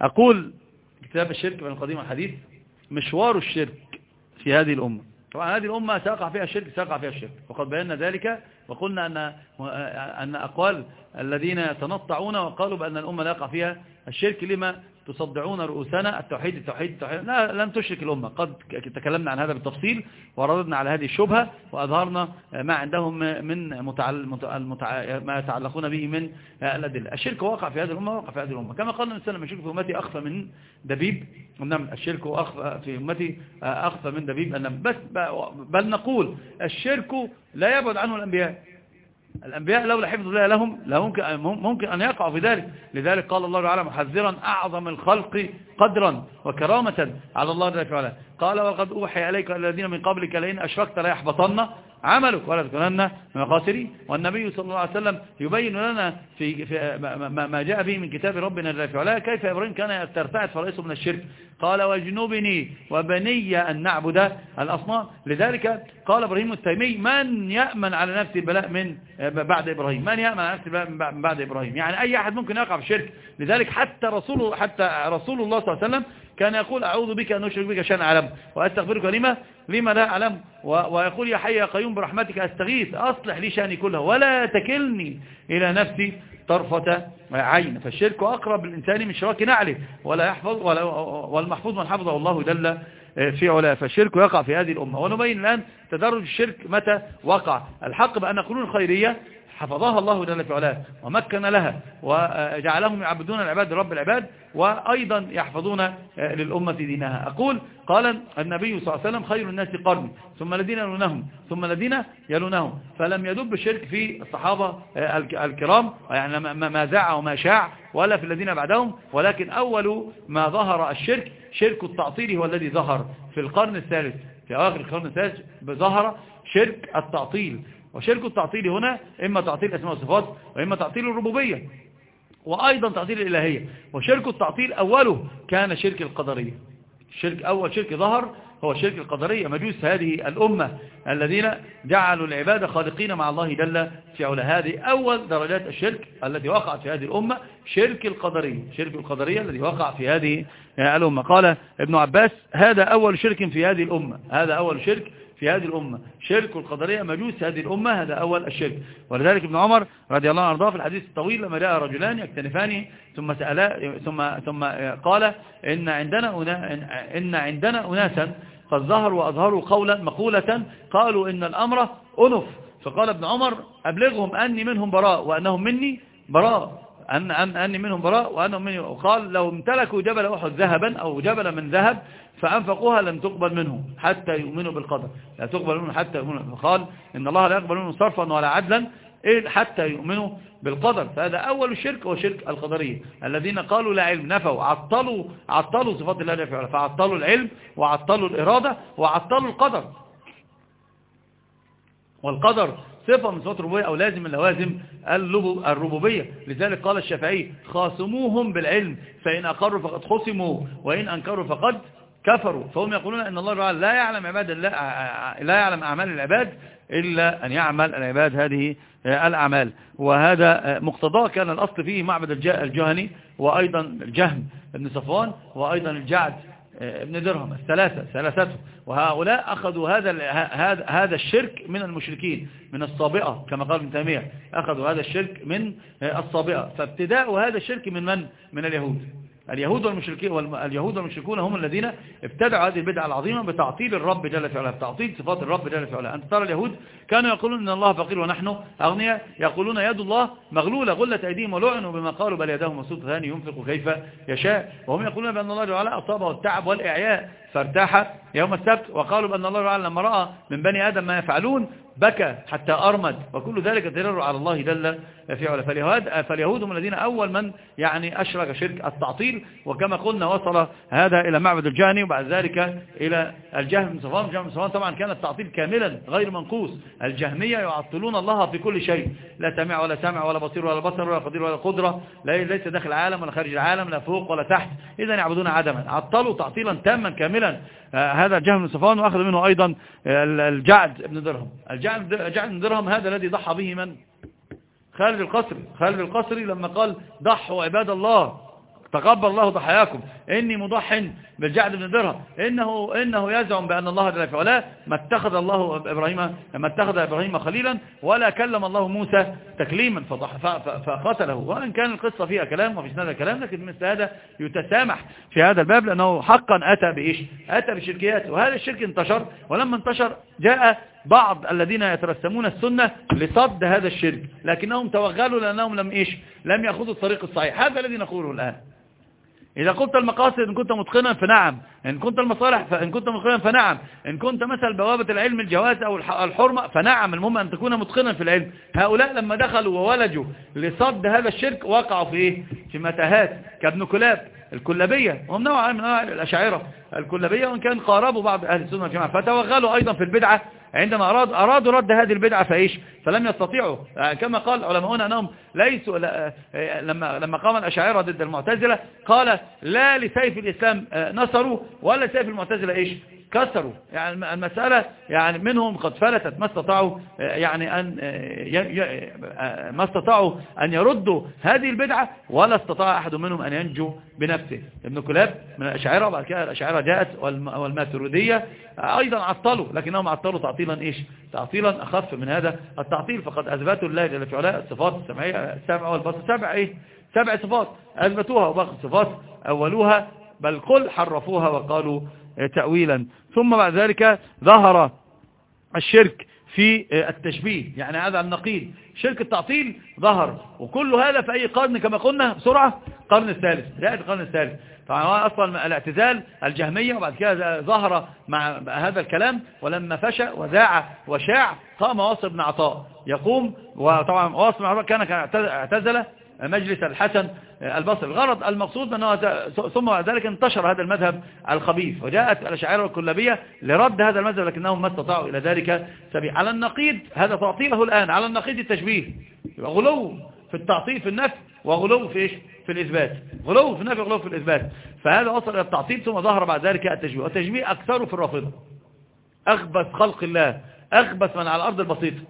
أقول كتاب الشرك بين القديم والحديث مشوار الشرك في هذه الأمة. طبعا هذه الأمة سيقع فيها الشرك سيقع فيها الشرك. وقد بينا ذلك وقلنا أن, أن أقوال الذين يتنطعون وقالوا بأن الأمة لا يقع فيها الشرك. لما تصدعون رؤوسنا؟ التوحيد التوحيد التوحيد. لا لم تشرك الأمة. قد تكلمنا عن هذا بالتفصيل ورددنا على هذه الشبهة وأظهرنا ما عندهم من متعل... متع... ما يتعلقون به من الأدلة. الشرك واقع في هذه الأمة واقع في هذه الأمة. كما قال النبي صلى الله عليه وسلم الشرك في أمتي أخفى من دبيب نعم الشرك أخفى في أمتي أخفى من دبيب بس بل نقول الشرك لا يبعد عنه الأنبياء. الأنبياء لولا حفظ الله لهم ممكن, ممكن أن يقعوا في ذلك. لذلك قال الله تعالى محذرا أعظم الخلق قدرا وكرامة. على الله جل وعلا قال وقد أوحي إليك الذين من قبلك لئن أشركت لا يحبطن عملك ولا تكونن من الخاسرين. والنبي صلى الله عليه وسلم يبين لنا في, ما جاء به من كتاب ربنا وعلا كيف إبراهيم كان ترتعد فرئيسه من الشرك؟ قال واجنبني وبني أن نعبد الأصنام. لذلك قال إبراهيم التيمي من يأمن على نفسه البلاء من بعد إبراهيم؟ من يأمن على نفسه البلاء من بعد إبراهيم؟ يعني أي أحد ممكن يقع في الشرك لذلك حتى رسول حتى رسول الله صلى الله عليه وسلم كان يقول أعوذ بك أن أشرك بك شأن أعلم وأستغفرك لما لما لا أعلم ويقول يا حي يا قيوم برحمتك أستغيث أصلح لي شأني كله ولا تكلني إلى نفسي طرفة عين فالشرك أقرب للإنسان من شراك نعله ولا يحفظ ولا والمحفوظ من حفظه الله جل في علاه فالشرك يقع في هذه الأمة ونبين الآن تدرج الشرك متى وقع الحق بأن قانون الخيرية حفظها الله جل في علاه ومكن لها وجعلهم يعبدون العباد رب العباد وأيضا يحفظون للأمة دينها. أقول قال النبي صلى الله عليه وسلم خير الناس قرن ثم الذين يلونهم ثم الذين يلونهم. فلم يدب الشرك في الصحابة الكرام يعني ما زاع وما شاع ولا في الذين بعدهم ولكن أول ما ظهر الشرك شرك التعطيل هو الذي ظهر في القرن الثالث في آخر القرن الثالث ظهر شرك التعطيل. وشرك التعطيل هنا إما تعطيل أسماء وصفات وإما تعطيل الربوبية وأيضا تعطيل الإلهية. وشرك التعطيل أوله كان شرك القدرية. الشرك أول شرك ظهر هو شرك القدرية. مجوس هذه الأمة الذين جعلوا العبادة خالقين مع الله جل في علا هذه أول درجات الشرك التي وقعت في هذه الأمة. شرك القدرية. شرك القدرية الذي وقع في هذه الأمة. قال ابن عباس هذا أول شرك في هذه الأمة. هذا أول شرك في هذه الأمة. شرك القدرية مجوس هذه الأمة هذا أول الشرك. ولذلك ابن عمر رضي الله عنه في الحديث الطويل لما جاء رجلان يكتنفان ثم سألا ثم ثم قال إن عندنا إن عندنا أناسا قد ظهروا وأظهروا قولا مقولة قالوا إن الأمر أنف. فقال ابن عمر أبلغهم أني منهم براء وأنهم مني براء. أن أن أني منهم براء وأنهم مني وقال لو امتلكوا جبل أحد ذهبا أو جبل من ذهب فأنفقوها لم تقبل منهم حتى يؤمنوا بالقدر. لا تقبل منهم حتى يؤمنوا فقال إن الله لا يقبل منهم صرفا ولا عدلا حتى يؤمنوا بالقدر. فهذا أول الشرك هو شرك القدرية. الذين قالوا لا علم نفوا عطلوا عطلوا صفات الله جل فعطلوا العلم وعطلوا الإرادة وعطلوا القدر. والقدر صفة من صفات الربوبية أو لازم من لوازم الربوبية. لذلك قال الشافعي خاصموهم بالعلم فإن أقروا فقد خصموا وإن أنكروا فقد كفروا. فهم يقولون أن الله لا يعلم عباد لا يعلم أعمال العباد إلا أن يعمل العباد هذه الأعمال. وهذا مقتضاه كان الأصل فيه معبد الجهني وأيضا الجهم بن صفوان وأيضا الجعد ابن درهم الثلاثة ثلاثته. وهؤلاء أخذوا هذا هذا الشرك من المشركين من الصابئة كما قال ابن تيمية. أخذوا هذا الشرك من الصابئة. فابتداء هذا الشرك من من؟ من اليهود. اليهود والمشركين واليهود والمشركون هم الذين ابتدعوا هذه البدعة العظيمة بتعطيل الرب جل في علاه بتعطيل صفات الرب جل في علاه. أنت ترى اليهود كانوا يقولون إن الله فقير ونحن أغنياء يقولون يد الله مغلولة غلت أيديهم ولعنوا بما قالوا بل يداه مبسوطة ثاني ينفق كيف يشاء. وهم يقولون بأن الله جل أصابه التعب والإعياء فارتاح يوم السبت وقالوا بأن الله تعالى لما رأى من بني آدم ما يفعلون بكى حتى أرمد وكل ذلك دليل على الله جل في علا فاليهود, هم الذين أول من يعني أشرك شرك التعطيل وكما قلنا وصل هذا إلى معبد الجهني وبعد ذلك إلى الجهم الجهم بن صفوان طبعا كان التعطيل كاملا غير منقوص. الجهمية يعطلون الله في كل شيء. لا سمع ولا سمع ولا بصير ولا بصر ولا قدير ولا قدرة. ليس داخل العالم ولا خارج العالم لا فوق ولا تحت. إذا يعبدون عدما. عطلوا تعطيلا تاما كاملا. آه، هذا الجهم بن صفوان وأخذ منه أيضا الجعد بن درهم. بن درهم هذا الذي ضحى به من؟ خالد القصري خالد القصري لما قال ضحوا عباد الله. تقبل الله ضحاياكم. إني مضح بالجعد بن درهم. إنه, إنه يزعم بأن الله جل وعلا ما اتخذ الله إبراهيم ما اتخذ إبراهيم خليلا ولا كلم الله موسى تكليما. فقتله. وإن كان القصة فيها كلام وفي سنة كلام لكن مثل هذا يتسامح في هذا الباب لأنه حقا أتى بإيش؟ أتى بشركيات وهذا الشرك انتشر ولما انتشر جاء بعض الذين يترسمون السنة لصد هذا الشرك لكنهم توغلوا لأنهم لم إيش؟ لم يأخذوا الطريق الصحيح. هذا الذي نقوله الآن. إذا قلت المقاصد إن كنت متقنا فنعم إن كنت المصالح فإن كنت متقنا فنعم إن كنت مثل بوابة العلم الجواز أو الحرمة فنعم المهم أن تكون متقنا في العلم. هؤلاء لما دخلوا وولجوا لصد هذا الشرك وقعوا في إيه؟ في متاهات كابن كلاب الكلابية. وهم نوعا من الأشاعرة الكلابية وإن كان قاربوا بعض أهل السنة فتوغلوا أيضا في البدعة عندما أراد أرادوا رد هذه البدعة فإيش؟ فلم يستطيعوا. آه، كما قال علماؤنا أنهم ليسوا آه، لما لما قام الأشاعرة ضد المعتزلة قال لا لسيف الإسلام آه، نصروا ولا سيف المعتزلة إيش؟ كسروا. يعني المسألة يعني منهم قد فلتت ما استطاعوا يعني أن ما استطاعوا أن يردوا هذه البدعة ولا استطاع أحد منهم أن ينجو بنفسه. ابن كلاب من الأشاعرة وبعد كده الأشاعرة جاءت والماترودية أيضا عطلوا لكنهم عطلوا تعطيلا إيش؟ تعطيلا أخف من هذا التعطيل. فقد أثبتوا الله جل في الصفات السمعية السمع والبصر سبع إيه؟ سبع صفات أثبتوها وباقي الصفات أولوها بل قل حرفوها وقالوا تأويلا. ثم بعد ذلك ظهر الشرك في التشبيه. يعني هذا النقيض. شرك التعطيل ظهر. وكل هذا في أي قرن كما قلنا؟ بسرعة. قرن الثالث. بداية القرن الثالث. طبعا أصلا الاعتزال الجهمية وبعد كده ظهر مع هذا الكلام ولما فشى وذاع وشاع قام واصل بن عطاء. يقوم وطبعا واصل بن عطاء كان اعتزل. مجلس الحسن البصري. الغرض المقصود أنه ثم ذلك انتشر هذا المذهب الخبيث وجاءت الأشاعرة الكلابية لرد هذا المذهب لكنهم ما استطاعوا إلى ذلك سبيل. على النقيض هذا تعطيله الآن. على النقيض التشبيه. غلو في التعطيل في النفي وغلو في إيش؟ في الإثبات. غلو في النفي وغلو في الإثبات. فهذا وصل إلى التعطيل ثم ظهر بعد ذلك التشبيه. والتشبيه أكثر في الرافضة. أخبث خلق الله. أخبث من على الأرض البسيطة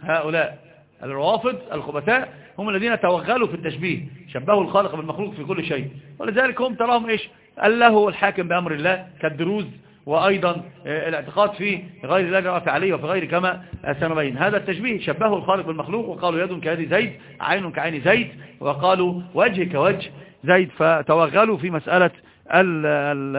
هؤلاء الروافض الخبثاء هم الذين توغلوا في التشبيه شبهوا الخالق بالمخلوق في كل شيء. ولذلك هم تراهم إيش؟ الله الحاكم بأمر الله كالدروز وأيضا آه، الاعتقاد في غير الله جل عليه وفي غير كما سنبين. هذا التشبيه شبهوا الخالق بالمخلوق وقالوا يد كيد زيد عين كعين زيد وقالوا وجه كوجه زيد. فتوغلوا في مسألة ال ال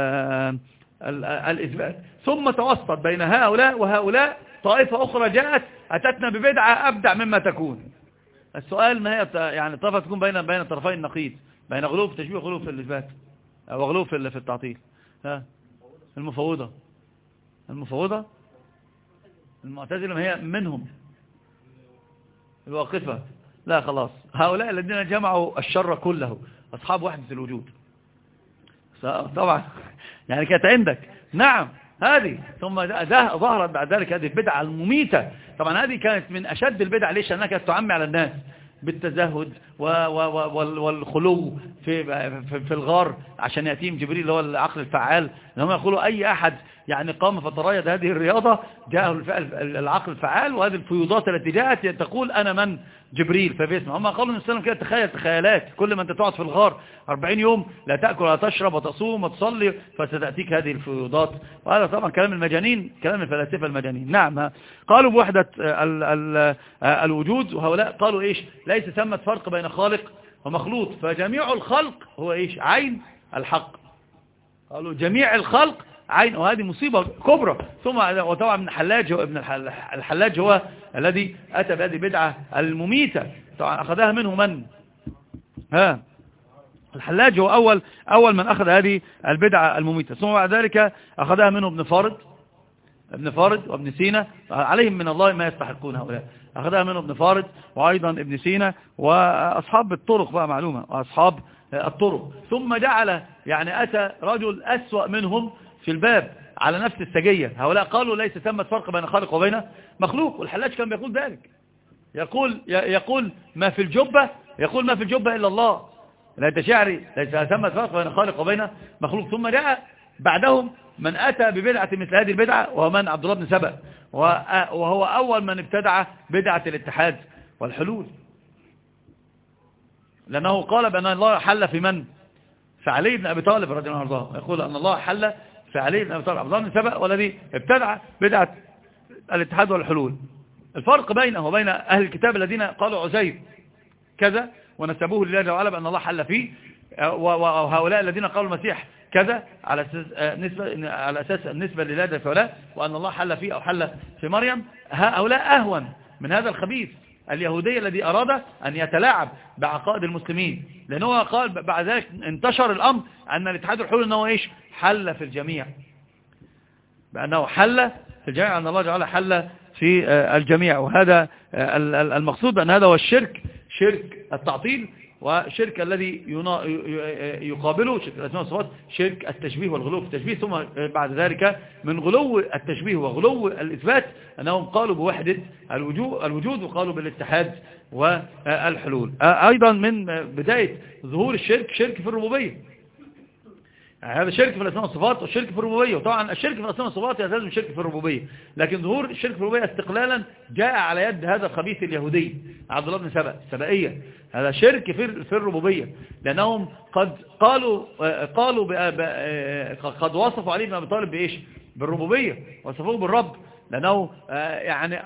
ال الإثبات. ثم توسط بين هؤلاء وهؤلاء طائفة أخرى جاءت أتتنا ببدعة أبدع مما تكون. السؤال ما هي يعني الطرفة تكون بين بين الطرفين النقيض بين غلو في التشبيه وغلو في الإثبات أو غلو في في التعطيل. ها؟ المفوضة المفوضة المعتزلة ما هي منهم. الواقفة. لا خلاص. هؤلاء الذين جمعوا الشر كله أصحاب وحدة الوجود. طبعا. يعني كانت عندك. نعم. هذه ثم ظهرت بعد ذلك هذه البدعة المميتة. طبعا هذه كانت من أشد البدع ليش؟ أنها كانت تعمي على الناس بالتزهد والخلو في, في الغار عشان يأتيهم جبريل اللي هو العقل الفعال. لهم يقولوا أي أحد يعني قام فتريد هذه الرياضة جاءه العقل الفعال وهذه الفيوضات التي جاءت تقول أنا من جبريل. فبيسمع هم قالوا النبي كده تخيل تخيلات. كل ما أنت تقعد في الغار 40 يوم لا تأكل ولا تشرب وتصوم وتصلي فستأتيك هذه الفيوضات. وهذا طبعا كلام المجانين كلام الفلاسفة المجانين. نعم. قالوا بوحدة ال ال الوجود. وهؤلاء قالوا إيش؟ ليس ثمة فرق بين خالق ومخلوق فجميع الخلق هو إيش؟ عين الحق. قالوا جميع الخلق عين وهذه مصيبة كبرى. ثم وطبعا ابن الحلاج هو ابن الحلاج هو الذي أتى بهذه البدعة المميتة. طبعا أخذها منه من؟ ها؟ الحلاج هو أول, أول من أخذ هذه البدعة المميتة. ثم بعد ذلك أخذها منه ابن فارد ابن فارد وابن سينا عليهم من الله ما يستحقون هؤلاء. أخذها منه ابن فارد وأيضا ابن سينا وأصحاب الطرق بقى معلومة وأصحاب الطرق. ثم جعل يعني أتى رجل أسوأ منهم في الباب على نفس السجية. هؤلاء قالوا ليس ثمة فرق بين خالق وبين مخلوق والحلاج كان بيقول ذلك. يقول يقول ما في الجبة يقول ما في الجبة إلا الله. لا تشعري ليس ثمة فرق بين خالق وبين مخلوق. ثم جاء بعدهم من أتى ببدعة مثل هذه البدعة وهو من؟ عبد الله بن سبأ. وهو أول من ابتدع بدعة الاتحاد والحلول. لأنه قال بأن الله حل في من؟ فعلي بن أبي طالب رضي الله عنه. يقول أن الله حل فعلي بن أبي طالب. عبد الله بن سبأ والذي ابتدع بدعة الاتحاد والحلول. الفرق بينه وبين أهل الكتاب الذين قالوا عزير كذا ونسبوه لله وعلا بأن الله حل فيه. وهؤلاء الذين قالوا المسيح كذا على أساس آه، نسبة على أساس النسبة لله وعلا وأن الله حل فيه أو حل في مريم. هؤلاء أهون من هذا الخبيث اليهودي الذي أراد أن يتلاعب بعقائد المسلمين. لأنه قال بعد ذلك انتشر الأمر أن الاتحاد الحلول أنه إيش؟ حل في الجميع. بأنه حل في الجميع أن الله جعل حل في آه، الجميع. وهذا آه، المقصود أن هذا هو الشرك شرك التعطيل وشرك الذي يقابله شرك الأسماء والصفات شرك التشبيه والغلو في التشبيه ثم بعد ذلك من غلو التشبيه وغلو الإثبات أنهم قالوا بوحدة الوجود وقالوا بالاتحاد والحلول. أيضا من بداية ظهور الشرك شرك في الربوبية. يعني هذا شرك في الأسماء والصفات والشرك في الربوبية. وطبعا الشرك في الأسماء والصفات يلتزم شرك في الربوبية. لكن ظهور الشرك في الربوبية استقلالا جاء على يد هذا الخبيث اليهودي عبد الله بن سبأ السبائية هذا شرك في في الربوبية. لأنهم قد قالوا قالوا قد وصفوا علي بن أبي طالب بإيش؟ بالربوبية. وصفوه بالرب. لأنه يعني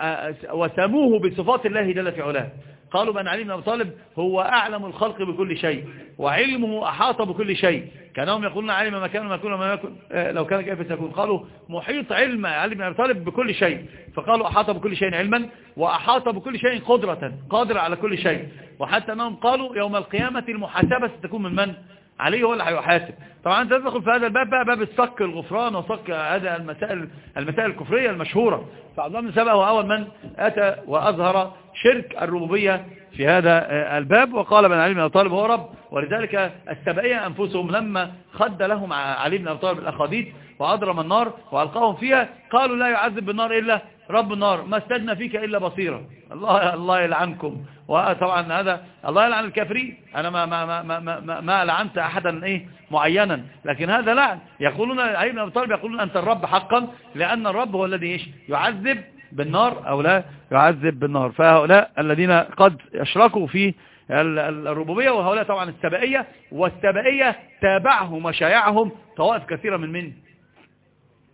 وسموه بصفات الله جل في علاه. قالوا بأن علي بن أبي طالب هو أعلم الخلق بكل شيء وعلمه أحاط بكل شيء. كانهم يقولون علم ما كان وما يكون يكون آه، لو كان كيف سيكون. قالوا محيط علم علي بن أبي طالب بكل شيء. فقالوا أحاط بكل شيء علما وأحاط بكل شيء قدرة قادر على كل شيء. وحتى أنهم قالوا يوم القيامة المحاسبة ستكون من من؟ عليه هو اللي هيحاسب. طبعا أنت تدخل في هذا الباب بقى باب الصك الغفران وصك هذا المسائل المسائل الكفرية المشهورة. فعبد الله بن سبأ هو أول من أتى وأظهر شرك الربوبية في هذا الباب وقال بن علي بن أبي طالب هو رب. ولذلك السبائيه أنفسهم لما خد لهم علي بن أبي طالب الأخاديد واضرم النار وألقاهم فيها. قالوا لا يعذب بالنار إلا رب النار ما استدنا فيك إلا بصيرا الله الله يلعنكم. وطبعا هذا الله يلعن الكافرين. أنا ما ما ما ما ما, ما لعنت أحدا إيه معينا. لكن هذا لعن. يقولون علي بن أبي طالب يقولون أنت الرب حقا لأن الرب هو الذي إيش؟ يعذب بالنار أو لا يعذب بالنار. فهؤلاء الذين قد أشركوا في الربوبية وهؤلاء طبعا السبائية. والسبائية تابعهم وشايعهم طوائف كثيرة من من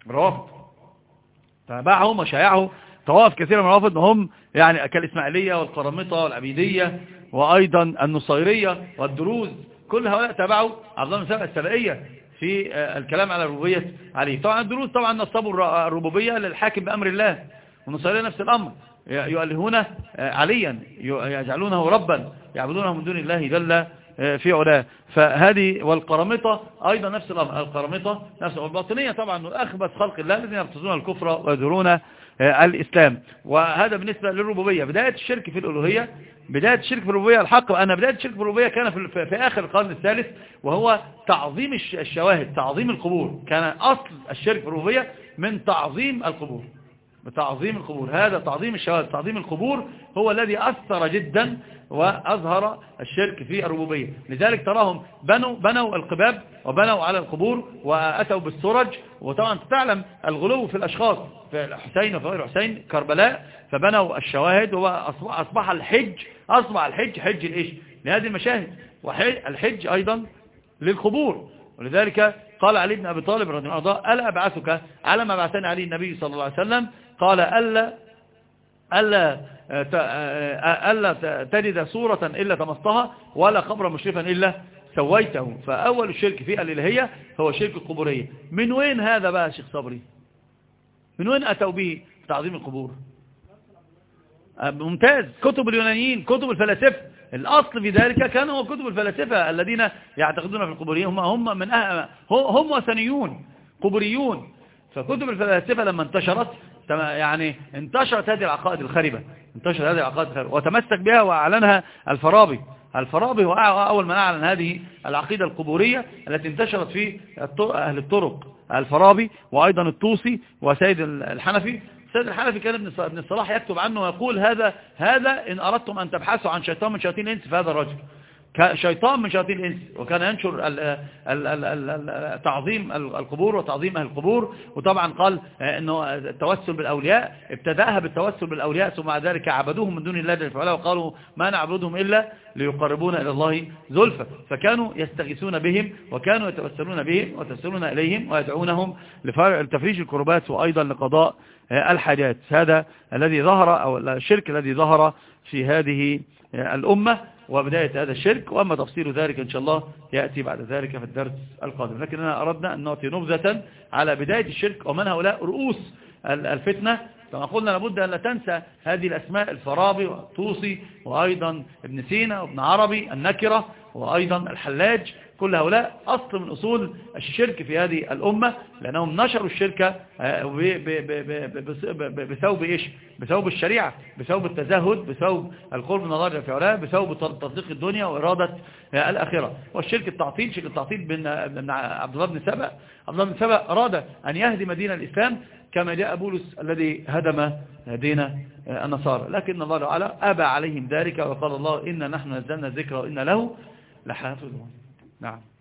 روافض تابعهم وشايعه طوائف كثيرة من الرافض هم يعني كالإسماعيلية والقرامطة والعبيدية وأيضا النصيرية والدروز. كل هؤلاء تابعوا عبد الله بن سبع السبائية في آه، الكلام على الربوبية عليه. طبعا الدروز طبعا نصبوا الربوبية للحاكم بأمر الله. والنصيرية نفس الأمر. يؤلهون آه، عليا يجعلونه ربا يعبدونه من دون الله جل في علاه فهذه والقرامطة أيضا نفس القرامطة نفس الباطنية طبعا أخبث خلق الله الذين يرتزون الكفر ويدرون آه، الإسلام. وهذا بالنسبة للربوبية. بداية الشرك في الألوهية بداية الشرك في الربوبية الحق. أن بداية الشرك في الربوبية كان في, في آخر القرن الثالث وهو تعظيم الشواهد تعظيم القبور. كان أصل الشرك في الربوبية من تعظيم القبور. بتعظيم القبور. هذا تعظيم الشواهد تعظيم القبور هو الذي أثر جدا وأظهر الشرك في الربوبية. لذلك تراهم بنوا, بنوا القباب وبنوا على القبور وأتوا بالسرج. وطبعا تعلم الغلو في الأشخاص في الحسين وفي غير الحسين كربلاء. فبنوا الشواهد وأصبح الحج أصبح الحج حج الإيش؟ لهذه المشاهد. والحج أيضا للقبور. ولذلك قال علي بن أبي طالب رضي الله عنه ألا أبعثك على ما بعثني عليه النبي صلى الله عليه وسلم قال ألا ألا ألا تجد صورة إلا تمصتها ولا قبر مشرفا إلا سويته. فأول الشرك في الإلهية هو شرك القبورية. من وين هذا بقى شيخ صبري؟ من وين أتوا به تعظيم القبور؟ ممتاز. كتب اليونانيين كتب الفلاسفة. الأصل في ذلك كان هو كتب الفلاسفة الذين يعتقدون في القبورية. هم هم من أه هم وثنيون قبوريون. فكتب الفلاسفة لما انتشرت يعني انتشرت هذه العقائد الخربة انتشرت هذه العقائد الخربة وتمسك بها وأعلنها الفرابي. الفرابي هو أول من أعلن هذه العقيدة القبورية التي انتشرت في أهل الطرق. الفرابي وأيضا الطوسي وسيد الحنفي. سيد الحنفي كان ابن الصلاح يكتب عنه ويقول هذا هذا إن أردتم أن تبحثوا عن شيطان من شياطين الإنس فهذا الرجل. شيطان من شياطين الإنس وكان ينشر تعظيم القبور وتعظيم أهل القبور وطبعا قال أنه التوسل بالأولياء ابتدأها بالتوسل بالأولياء ثم بعد ذلك عبدوهم من دون الله جل وقالوا ما نعبدهم إلا ليقربونا إلى الله زلفى. فكانوا يستغيثون بهم وكانوا يتوسلون بهم ويتوسلون إليهم ويدعونهم لتفريج الكربات وأيضا لقضاء الحاجات. هذا الذي ظهر أو الشرك الذي ظهر في هذه الأمة. وبداية هذا الشرك وأما تفصيل ذلك إن شاء الله يأتي بعد ذلك في الدرس القادم. لكننا أردنا أن نعطي نبذة على بداية الشرك ومن هؤلاء رؤوس الفتنة. كما قلنا لابد أن لا تنسى هذه الأسماء الفارابي والطوسي وأيضا ابن سينا وابن عربي النكرة وأيضا الحلاج. كل هؤلاء أصل من أصول الشرك في هذه الأمة لأنهم نشروا الشركة بثوب إيش؟ بثوب الشريعة بثوب التزهد بثوب القرب من الله في علاه بثوب تطبيق الدنيا وإرادة الآخرة. والشرك التعطيل شرك التعطيل بن عبد الله بن سبأ. عبد الله بن سبأ أراد أن يهدم دين الإسلام كما جاء بولس الذي هدم دين النصارى. لكن الله تعالى أبى عليهم ذلك وقال الله إن نحن نزلنا الذكر وإن له لحافظون. نعم